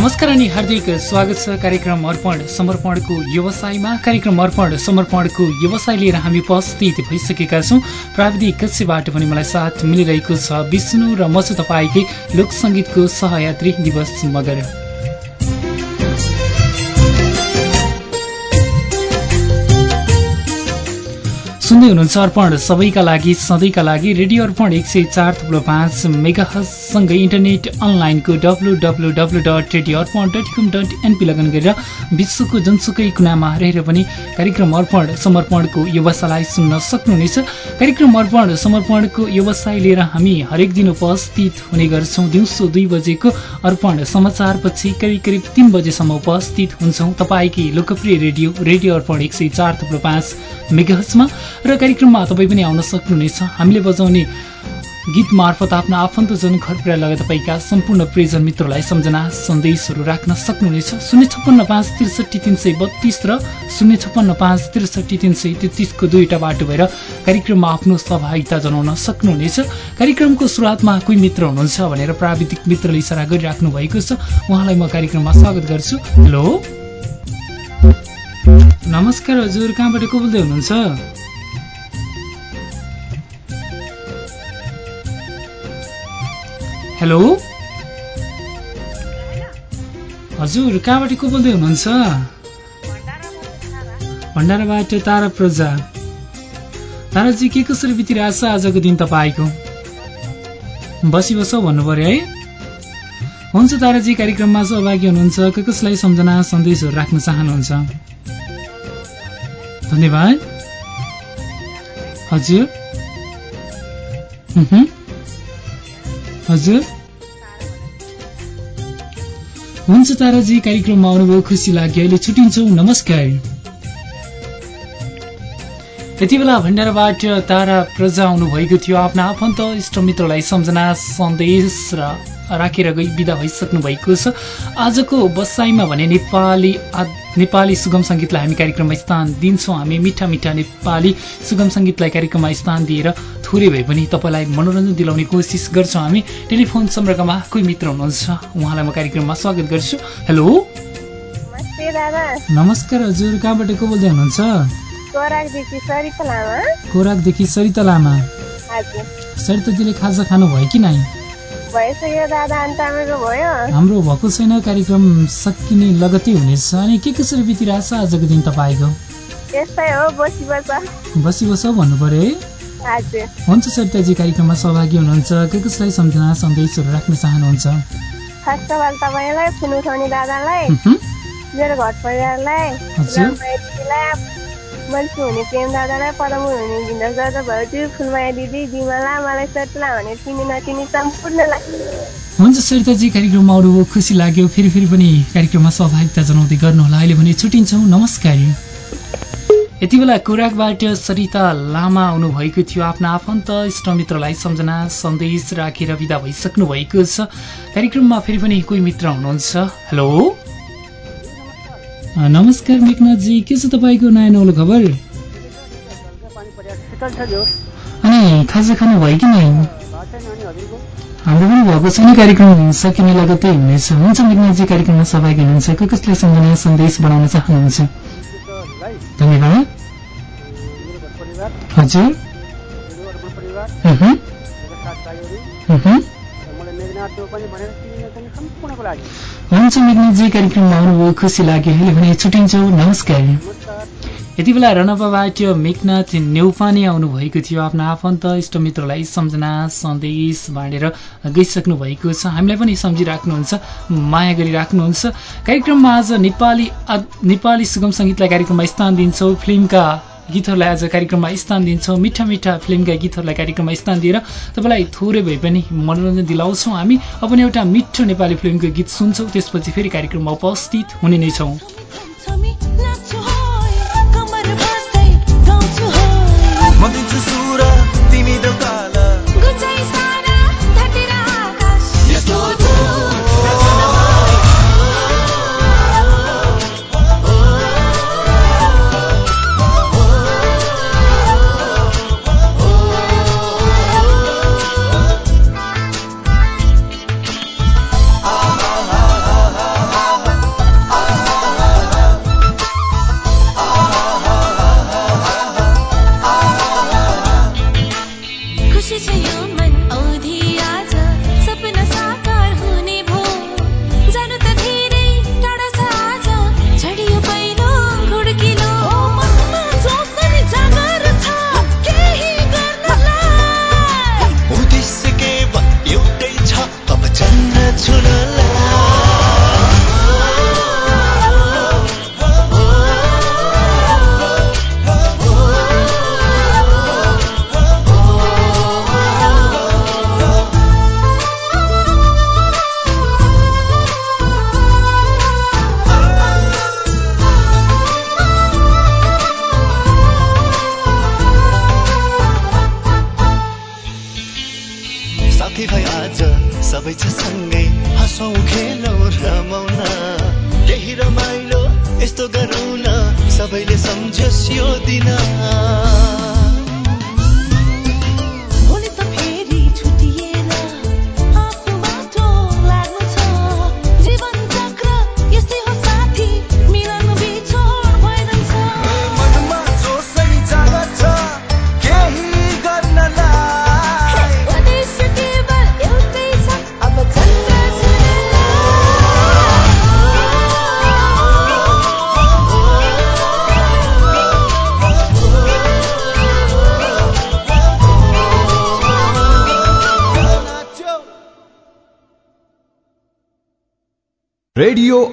नमस्कार अनि हार्दिक स्वागत छ कार्यक्रम अर्पण समर्पणको व्यवसायमा। कार्यक्रम अर्पण समर्पणको व्यवसाय लिएर हामी उपस्थित भइसकेका छौँ। प्राविधिक कक्षबाट पनि मलाई साथ मिलिरहेको छ विष्णु र म चाहिँ तपाईँकै लोकसङ्गीतको सहयात्री दिवस मगर। सुन्दै हुनुहुन्छ अर्पण। सबैका लागि सधैँका लागि रेडियो अर्पण एक सय चार थुप्रो पाँच मेगासँगै इन्टरनेट अनलाइनको W W W dot radio Arpan dot com dot NP लगन गरेर विश्वको जुनसुकै कुनामा रहेर पनि कार्यक्रम अर्पण समर्पणको व्यवसायलाई सुन्न सक्नुहुनेछ। कार्यक्रम अर्पण समर्पणको व्यवसाय लिएर हामी हरेक दिन उपस्थित हुने गर्छौँ। दिउँसो दुई बजेको अर्पण समाचारपछि करिब करिब तिन बजेसम्म उपस्थित हुन्छौँ। तपाईँकै लोकप्रिय रेडियो रेडियो अर्पण एक सय र कार्यक्रममा तपाईँ पनि आउन सक्नुहुनेछ। हामीले बजाउने गीत मार्फत आफ्नो आफन्तजन घर पुरा लगाए तपाईँका सम्पूर्ण प्रियजन मित्रलाई सम्झना सन्देशहरू राख्न सक्नुहुनेछ। शून्य छप्पन्न पाँच त्रिसठी तिन सय बत्तिस र शून्य छप्पन्न पाँच त्रिसठी तिन सय तेत्तिसको दुईवटा बाटो भएर कार्यक्रममा आफ्नो सहभागिता जनाउन सक्नुहुनेछ। कार्यक्रमको सुरुवातमा कोही मित्र हुनुहुन्छ भनेर प्राविधिक मित्रले इसारा गरिराख्नु भएको छ। उहाँलाई म कार्यक्रममा स्वागत गर्छु। हेलो। नमस्कार हजुर कहाँबाट को बोल्दै हुनुहुन्छ? हेलो? हजुर कहाँबाट को बोल्दै हुनुहुन्छ? भण्डाराबाट तारा प्रजा। ताराजी के कसरी बितिरहेछ आजको दिन तपाईँको? बसी बस भन्नु पर्यो है। हुन्छ ताराजी कार्यक्रममा सहभागी हुनुहुन्छ। के कसलाई सम्झना सन्देशहरू राख्न चाहनुहुन्छ? धन्यवाद। हजुर। हजुर। हुन्छ ताराजी कार्यक्रममा आउनुभयो खुसी लाग्यो। अहिले छुट्टिन्छौँ नमस्कार। यति बेला भण्डाराबाट तारा प्रजा आउनुभएको थियो। आफ्ना आफन्त इष्टमित्रलाई सम्झना सन्देश र राखेर गई विदा भइसक्नु भएको छ। आजको बसाइमा भने नेपाली नेपाली सुगम सङ्गीतलाई हामी कार्यक्रममा स्थान दिन्छौँ। हामी मिठा मिठा नेपाली सुगम सङ्गीतलाई कार्यक्रममा स्थान दिएर थोरै भए पनि तपाईँलाई मनोरञ्जन दिलाउने कोसिस गर्छौँ हामी। टेलिफोन सम्पर्कमा कोही मित्र हुनुहुन्छ? उहाँलाई म कार्यक्रममा स्वागत गर्छु। हेलो? नमस्कार हजुर कहाँबाट को बोल्दै हुनुहुन्छ? कोराकदेखि सरिता लामा। सरिताजीले खाजा खानुभयो कि नै हाम्रो भएको छैन कार्यक्रम सकिने लगतै हुनेछ। अनि के कसरी बितिरहेछ आजको दिन तपाईँको? बसी बस। भन्नु पर्यो है। हुन्छ सरिताजी कार्यक्रममा सहभागी हुनुहुन्छ। के कसलाई सम्झना सन्देशहरू राख्न चाहनुहुन्छ? मेरो घर परिवारलाई मन्सु हुने प्रेम दादालाई पदमुर हुने भिन्द दादा भाउजू फुलमाया दिदी जिमला मलाई सतला भने चिनी नचिनी सम्पूर्णलाई हुन्छ सरिताजी कार्यक्रममा आउनुभयो खुसी लाग्यो। फेरि फेरि पनि कार्यक्रममा सहभागिता जनाउँदै गर्नुहोला अहिले भने छुट्टिन्छौँ नमस्कार। यति बेला कुराकबाट सरिता लामा आउनुभएको थियो। आफ्ना आफन्त इष्टमित्रलाई सम्झना सन्देश राखेर विदा भइसक्नु भएको छ। कार्यक्रममा फेरि पनि कोही मित्र हुनुहुन्छ। हेलो? नमस्कार मेघनाथजी के छ तपाईँको नयाँ नौलो खबर? अनि खाजा खानु भयो कि नै? हाम्रो पनि भएको छैन कार्यक्रम सकिने लगतै हुनेछ। हुन्छ मेघनाथजी कार्यक्रममा सहभागी हुनुहुन्छ। को कसले सम्झना सन्देश बनाउन चाहनुहुन्छ? धन्यवाद। हजुर। हुन्छ मेघनाथजी कार्यक्रममा आउनुभयो खुसी लाग्यो। अहिले भने छुट्टिन्छौँ। नमस्कार। यति बेला रनपाबाट मेघनाथ नेउपाने आउनुभएको थियो। आफ्ना आफन्त इष्टमित्रलाई सम्झना सन्देश बाँडेर गइसक्नु भएको छ। हामीलाई पनि सम्झिराख्नुहुन्छ माया गरिराख्नुहुन्छ। कार्यक्रममा आज नेपाली नेपाली सुगम सङ्गीतलाई कार्यक्रममा स्थान दिन्छौँ। फिल्मका गीतहरूलाई आज कार्यक्रममा स्थान दिन्छौँ। मिठा मिठा फिल्मका गीतहरूलाई कार्यक्रममा स्थान दिएर तपाईँलाई थोरै भए पनि मनोरञ्जन दिलाउँछौँ हामी। अब एउटा मिठो नेपाली फिल्मको गीत सुन्छौँ। त्यसपछि फेरि कार्यक्रममा उपस्थित हुने नै छौँ। तिमी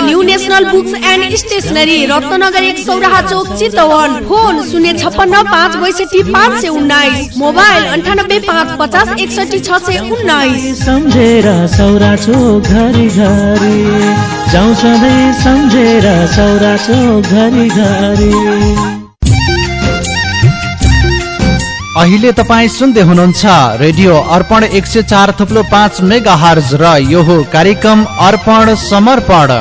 new national books and stationery Ratnanagar एक सौराहा चोक चितवन। फोन शून्य छप्पन्न पाँच बैसठी पाँच सय उन्नाइस। मोबाइल अन्ठानब्बे पाँच पचास एकसठी छ सय उन्नाइस। सम्झेर सौरा चोक घरि घरि। जाउँ सधैँ सम्झेर सौरा चोक घरि घरि। अहिले तपाईँ सुन्दै हुनुहुन्छ रेडियो अर्पण एक सय चार थुप्लो पाँच मेगा हर्ज र यो हो कार्यक्रम अर्पण समर्पण।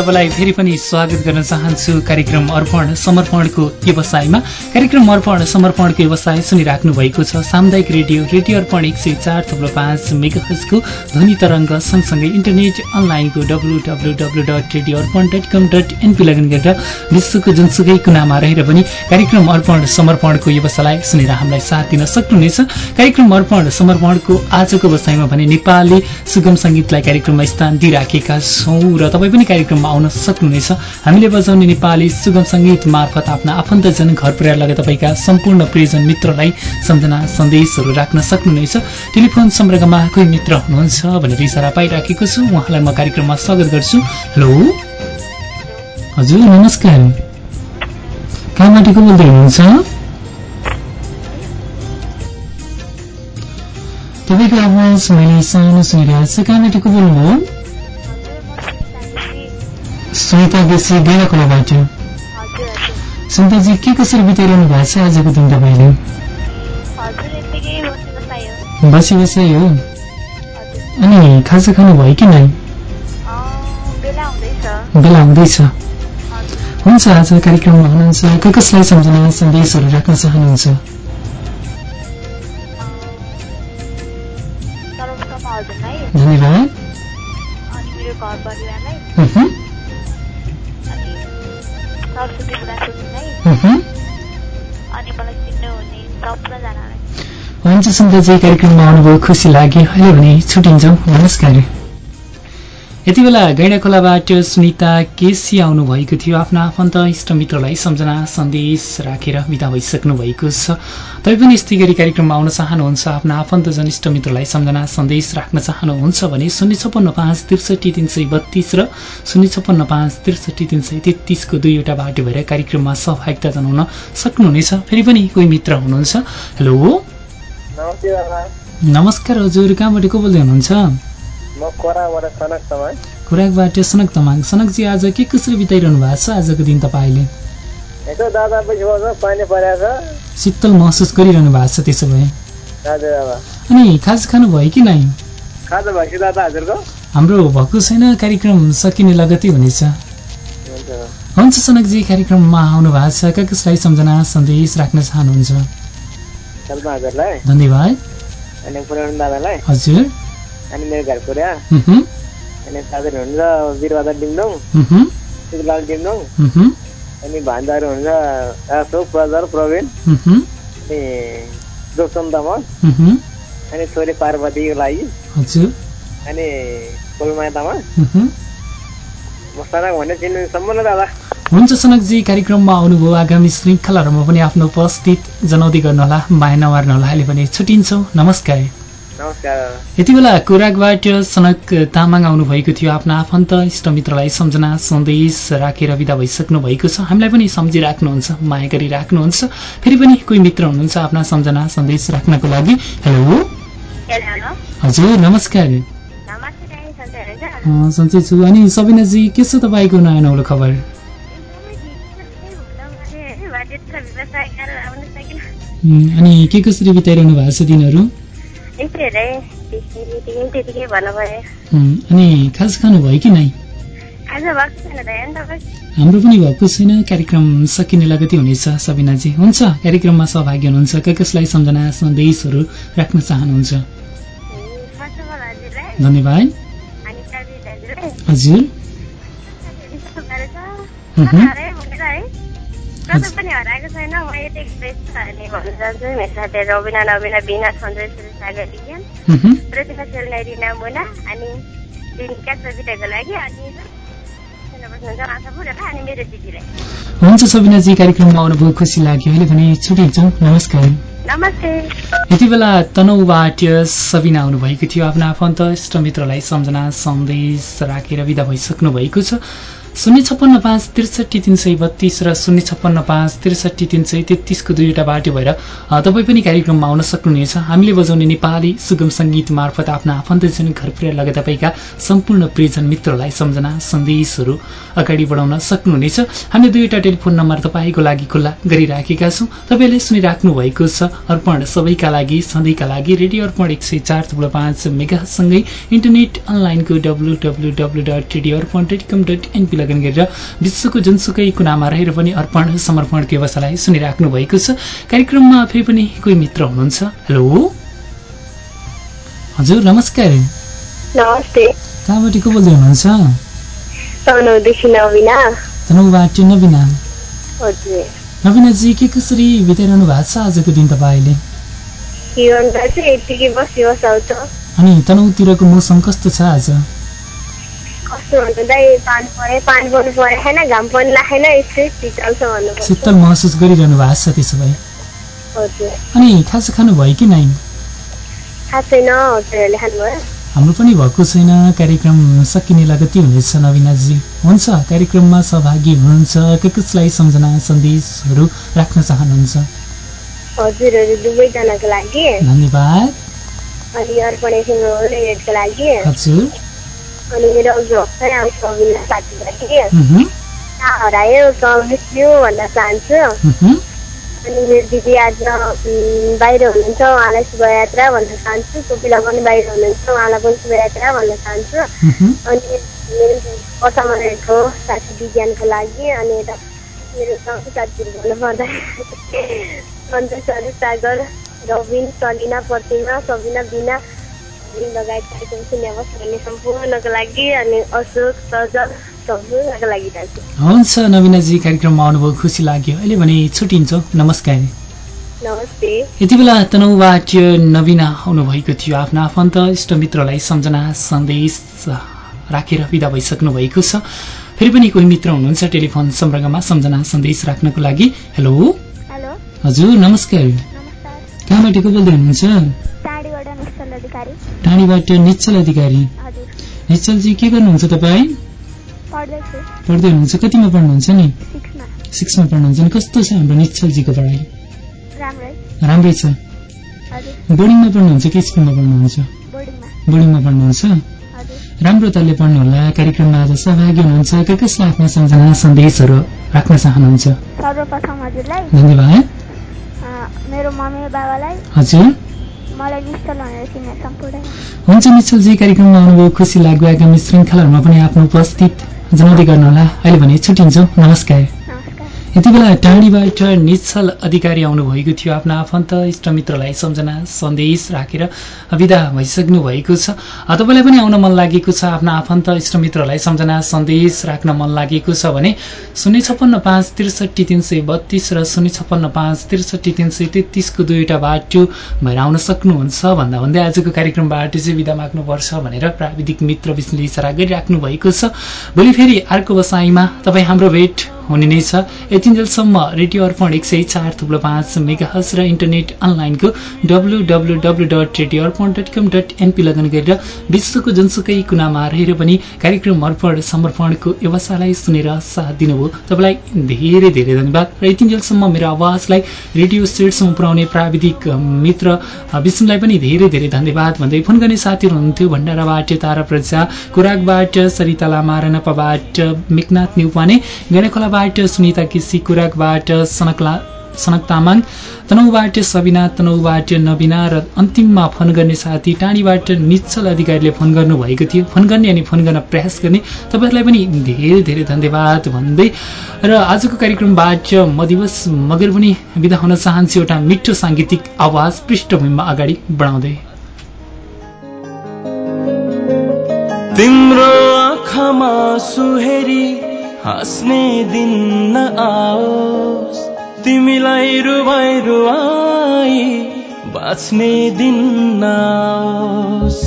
तपाईँलाई फेरि पनि स्वागत गर्न चाहन्छु। कार्यक्रम अर्पण समर्पणको व्यवसायमा। कार्यक्रम अर्पण समर्पणको व्यवसाय सुनिराख्नु भएको छ। सामुदायिक रेडियो रेडियो अर्पण एक सय चार थुप्रो पाँच मेगाहजको ध्वनि तरङ्ग सँगसँगै इन्टरनेट अनलाइनको W W W dot radio Arpan dot com dot NP लगन गरेर विश्वको जुनसुकै कुनामा रहेर पनि कार्यक्रम अर्पण समर्पणको व्यवसायलाई सुनेर हामीलाई साथ दिन सक्नुहुनेछ। कार्यक्रम अर्पण समर्पणको आजको व्यवसायमा भने नेपाली सुगम सङ्गीतलाई कार्यक्रममा स्थान दिइराखेका छौँ र तपाईँ पनि कार्यक्रममा आउन सक्नुहुनेछ। हामीले बजाउने नेपाली सुगम सङ्गीत मार्फत आफ्ना आफन्तजन घर परिवार लगायत तपाईँका सम्पूर्ण प्रियजन मित्रलाई सम्झना सन्देशहरू राख्न सक्नुहुनेछ। टेलिफोन सम्पर्कमा कोही मित्र हुनुहुन्छ भनेर इसारा पाइराखेको छु। उहाँलाई म कार्यक्रममा स्वागत गर्छु। हेलो? हजुर नमस्कार। कहाँबाट को बोल्दै हुनुहुन्छ? तपाईँको आवाज मैले सानो सुनिरहेको छु। कहाँबाट को बोल्नुभयो? सुनिता बेसी गेडाखोलाबाट सुनिताजी के कसरी बिताइरहनु भएको छ आजको दिन तपाईँले? बसी बसाइ हो। अनि खाजा खानु भयो कि नै? बेला हुँदैछ। हुन्छ आज कार्यक्रममा हुनुहुन्छ। क कसलाई सम्झना सन्देशहरू राख्न चाहनुहुन्छ? धन्यवाद। Mhm. Mhm. हुन्छ सुन्दरजी कार्यक्रममा आउनुभयो खुसी लाग्यो अहिले भने छुट्टिन्छौँ नमस्कार यति बेला गैँडाखोलाबाट सुनिता केसी आउनु भएको थियो। आफ्ना आफन्त इष्टमित्रलाई सम्झना सन्देश राखेर विदा भइसक्नु भएको छ। तैपनि यस्तै गरी कार्यक्रममा आउन चाहनुहुन्छ आफ्ना आफन्तजन इष्टमित्रलाई सम्झना सन्देश राख्न चाहनुहुन्छ भने शून्य छप्पन्न पाँच त्रिसठी तिन सय बत्तिस र शून्य छप्पन्न पाँच त्रिसठी तिन सय तेत्तिसको दुईवटा बाटो भएर कार्यक्रममा सहभागिता जनाउन सक्नुहुनेछ। फेरि पनि कोही मित्र हुनुहुन्छ? हेलो। नमस्कार हजुर कहाँबाट को बोल्दै हुनुहुन्छ? खुराकबाट सनक तमाङ सनकजी आज के कसरी बिताइरहनु भएको छ आजको दिन तपाईँले? शीतल महसुस गरिरहनु भएको छ त्यसो भए। अनि खाजा खानु भयो कि नै? हाम्रो भएको छैन कार्यक्रम सकिने लगतै हुनेछ। हुन्छ। सनकजी कार्यक्रममा आउनु भएको छ। कसलाई सम्झना सन्देश राख्न चाहनुहुन्छ? धन्यवाद। हजुर। अनि मेरो घर पुरा. अनि साथीहरू हुन्छ वीरबहादुर डिम्डोङ. सुकलाल डिम्डोङ. अनि भान्जाहरू हुन्छ अशोक प्रजर प्रवीण. अनि रोशन तामाङ. अनि छोरी पार्वतीको लागि अनि फुलमाया तामाङ. म सनक भन्ने चिन्नु सम्पूर्ण दादा हुन्छ सनकजी कार्यक्रममा आउनुभयो आगामी श्रृङ्खलाहरूमा पनि आफ्नो उपस्थित जनाउँदै गर्नुहोला माया नमार्नुहोला अहिले भने छुट्टिन्छौँ नमस्कार यति बेला कोराकबाट सनक तामाङ आउनुभएको थियो। आफ्ना आफन्त इष्टमित्रलाई सम्झना सन्देश राखेर विदा भइसक्नु भएको छ। हामीलाई पनि सम्झिराख्नुहुन्छ माया गरिराख्नुहुन्छ। फेरि पनि कोही मित्र हुनुहुन्छ आफ्ना सम्झना सन्देश राख्नको लागि। हेलो। हजुर नमस्कार। सन्चै छु। अनि सबिनाजी के छ तपाईँको नयाँ नौलो खबर? अनि के कसरी बिताइरहनु भएको छ दिनहरू? अनि खास खानुभयो कि नै? हाम्रो पनि भएको छैन कार्यक्रम सकिने लगती हुनेछ सबिनाजी। हुन्छ कार्यक्रममा सहभागी हुनुहुन्छ क कसलाई सम्झना सन्देशहरू राख्न चाहनुहुन्छ? धन्यवाद। हजुर। कतै पनि हराएको छैन म यति एक्सप्रेस अनि भन्न चाहन्छु मेरो साथीहरू रविना नवीना बिना सञ्जय सुरेश सागर विज्ञान। प्रतिभा सेलनाई रिना मुना अनि दिनिका सबिताको लागि अनि हुन्छ सबिनाजी कार्यक्रममा आउनुभयो खुसी लाग्यो अहिले भने छुट्टिन्छौँ नमस्कार नमस्ते यति बेला तनहुबाट सबिना आउनुभएको थियो आफ्ना आफन्त इष्टमित्रलाई सम्झना सन्देश राखेर विदा भइसक्नु भएको छ शून्य छप्पन्न पाँच त्रिसठी तिन सय बत्तीस र शून्य छप्पन्न पाँच त्रिसठी तिन सय तेत्तिसको दुईवटा बाटो भएर तपाईँ पनि कार्यक्रममा आउन सक्नुहुनेछ। हामीले बजाउने नेपाली सुगम सङ्गीत मार्फत आफ्ना आफन्तजन घर पुर्याएर लगे तपाईँका सम्पूर्ण प्रियजन मित्रलाई सम्झना सन्देशहरू अगाडि बढाउन सक्नुहुनेछ। हामीले दुईवटा टेलिफोन नम्बर तपाईँको लागि खुल्ला गरिराखेका छौँ। तपाईँले सुनिराख्नु भएको छ अर्पण सबैका लागि सधैँका लागि रेडियो अर्पण एक सय चार थुप्रो पाँच मेगासँगै इन्टरनेट अनलाइनको W W W dot radio Arpan dot com dot NP लगन गरेर विश्वको जुनसुकै कुनामा रहेर पनि अर्पण समर्पणको व्यवसायलाई सुनिराख्नु भएको छ। कार्यक्रममा फेरि पनि कोही मित्र हुनुहुन्छ? हेलो? हजुर नमस्कार। नमस्ते। कहाँबाट को बोल्दै हुनुहुन्छ? तनहुबाट नबिना नबिनाजी के कसरी बिताइरहनु भएको छ आजको दिन तपाईँले? अनि तनहुतिरको मौसम कस्तो छ आज? कस्तो भन्नु दाइ पानी पऱ्यो पानी पर्नु पऱ्यो छैन घाम पनि लागेन यस्तै शीतल छ भन्नुपर्छ शीतल महसुस गरिरहनु भएको छ त्यसो भए। अनि खाजा खानुभयो कि नै थाहा छैन हजुरहरूले खानुभयो। हाम्रो पनि भएको छैन कार्यक्रम। सकिने लगती हुनेछ नवीनाजी। हुन्छ कार्यक्रममा सहभागी हुनुहुन्छ। के कसलाई सम्झना सन्देशहरू राख्न चाहनुहुन्छ। हजुरहरू दुवैजनाको लागि। धन्यवाद। अनि अर्पण लागि। हजुर। अनि मेरो अघि भर्खरै आउँछ अविनाश साथीलाई मह्म, कहाँ हरायो मिस्यो भन्न चाहन्छु अनि मेरो दिदी आज बाहिर हुनुहुन्छ उहाँलाई शुभयात्रा भन्न चाहन्छु कोपिला पनि बाहिर हुनुहुन्छ उहाँलाई पनि शुभयात्रा भन्न चाहन्छु। अनि मेरो कथामा रहेको साथी विज्ञानको लागि अनि यता मेरो गाउँको साथीहरू भन्नुपर्दा सन्तोष सागर रविन सलिना प्रतिमा सबिना बिना लगायत कार्यक्रम सुन्ने बस्नुहुने सम्पूर्णको लागि अनि अशोक सजल सम्पूर्णको लागि हुन्छ नवीनाजी कार्यक्रममा आउनुभयो खुसी लाग्यो। अहिले भने छुट्टिन्छौँ। नमस्कार। नमस्ते। यति बेला तनहुबाट नवीना आउनुभएको थियो। आफ्ना आफन्त इष्टमित्रलाई सम्झना सन्देश राखेर विदा भइसक्नु भएको छ। फेरि पनि कोही मित्र हुनुहुन्छ टेलिफोन सम्पर्कमा सम्झना सन्देश राख्नको लागि। हेलो। हजुर नमस्कार। कहाँबाट को बोल्दै हुनुहुन्छ? अधिकारी। टाढीबाट निश्चल अधिकारी। निश्चलजी के गर्नुहुन्छ तपाईँ? पढ्दै हुनुहुन्छ। कतिमा पढ्नुहुन्छ नि? सिक्समा। पढ्नुहुन्छ। नि कस्तो छ हाम्रो निश्चलजीको पढाइ? राम्रै। छ। बोर्डिङमा पढ्नुहुन्छ कि स्कुलमा पढ्नुहुन्छ? बोर्डिङमा। पढ्नुहुन्छ? राम्रो तलले पढ्नुहोला। कार्यक्रममा आज सहभागी हुनुहुन्छ। के कसलाई आफ्नो सम्झना सन्देशहरू राख्न चाहनुहुन्छ? सर्वप्रथम हजुरलाई धन्यवाद मेरो मम्मी बाबालाई हजुर। हुन्छ निश्चलजी कार्यक्रममा आउनुभयो खुसी लाग्यो आगामी श्रृङ्खलाहरूमा पनि आफ्नो उपस्थित जनाउँदै गर्नुहोला। अहिले भने छुट्टिन्छौँ। नमस्कार। यति बेला टाढीबाट निश्चल अधिकारी आउनुभएको थियो। आफ्ना आफन्त इष्टमित्रलाई सम्झना सन्देश राखेर विदा भइसक्नु भएको छ। तपाईँलाई पनि आउन मन लागेको छ। आफ्ना आफन्त इष्टमित्रलाई सम्झना सन्देश राख्न मन लागेको छ भने शून्य छप्पन्न पाँच त्रिसठी तिन सय बत्तिस र शून्य छप्पन्न पाँच त्रिसठी तिन सय तेत्तिसको दुईवटा बाटो भएर आउन सक्नुहुन्छ भन्दा भन्दै आजको कार्यक्रमबाट चाहिँ विदा माग्नुपर्छ भनेर प्राविधिक मित्र इसारा गरिराख्नु भएको छ। भोलि फेरि अर्को बसाइमा तपाईँ हाम्रो भेट हुने नै छ। यतिन्जेलसम्म रेडियो अर्पण एक सय चार थुप्रो पाँच मेगाहज र इन्टरनेट अनलाइनको W W W dot radio Arpan dot com dot NP लगन गरेर विश्वको जुनसुकै कुनामा रहेर पनि कार्यक्रम अर्पण समर्पणको व्यवसायलाई सुनेर साथ दिनुभयो। तपाईँलाई धेरै धेरै धन्यवाद। र यतिन्जेलसम्म मेरो आवाजलाई रेडियो सेटसम्म पुर्याउने प्राविधिक मित्र विष्णुलाई पनि धेरै धेरै धन्यवाद। भन्दै फोन गर्ने साथीहरू हुनुहुन्थ्यो भण्डाराबाट तारा प्रजा कुराकबाट सरिता लामा रनपाबाट मेकनाथ न्युपाने गणेखोलाबाट सुनिता केसी कुराकबाट सनकला सनक तामाङ तनहुबाट सबिना तनहुबाट नबिना र अन्तिममा फोन गर्ने साथी टाढीबाट निश्चल अधिकारीले फोन गर्नुभएको थियो। फोन गर्ने अनि फोन गर्न प्रयास गर्ने। तपाईँहरूलाई पनि धेरै धेरै धन्यवाद भन्दै र आजको कार्यक्रमबाट म दिवस मगर पनि विदा हुन चाहन्छु। एउटा मिठो साङ्गीतिक आवाज पृष्ठभूमिमा अगाडि बढाउँदै। तिम्रो आँखामा सुहेरी हाँस्ने दिन न आओस्। तिमीलाई रुवाई रुवाई बाँच्ने दिन नआओस्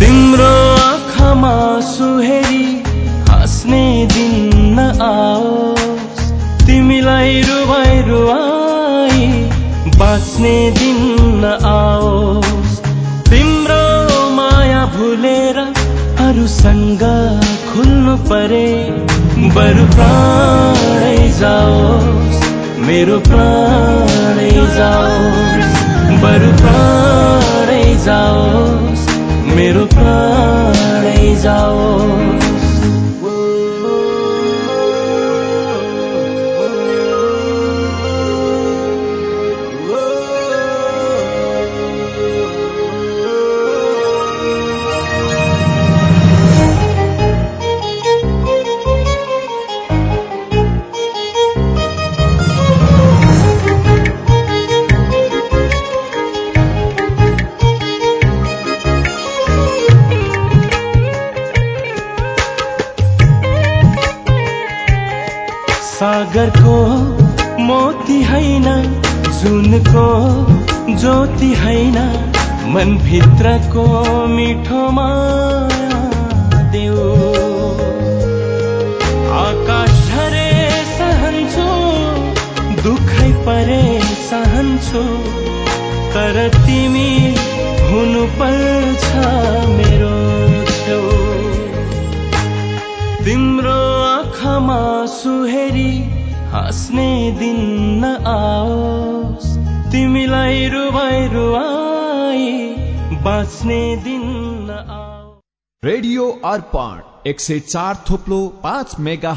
तिम्रो आँखामा सुहेरी हाँस्ने दिन न आओस्। तिमीलाई रुवाई रुवाई बाँच्ने दिन न आओस्। भुलेर अरूसँग खुल्नु परे। बरु प्राणै जाओस् मेरो प्राणै जाओस्। बरु प्राणै जाओस् मेरो प्राणै जाओस्। सागरको मोती होइन जुनको ज्योति होइन मनभित्रको मिठो माया देऊ। आकाश झरे सहन्छु दुखै परे सहन्छु तर तिमी हुनुपर्छ मेरो हाँस्ने दिन न आओस्। तिमीलाई रुवाई रुवाई बाँच्ने दिन न आओस्। रेडियो अर्पण एक सय चार थोप्लो पाँच मेगा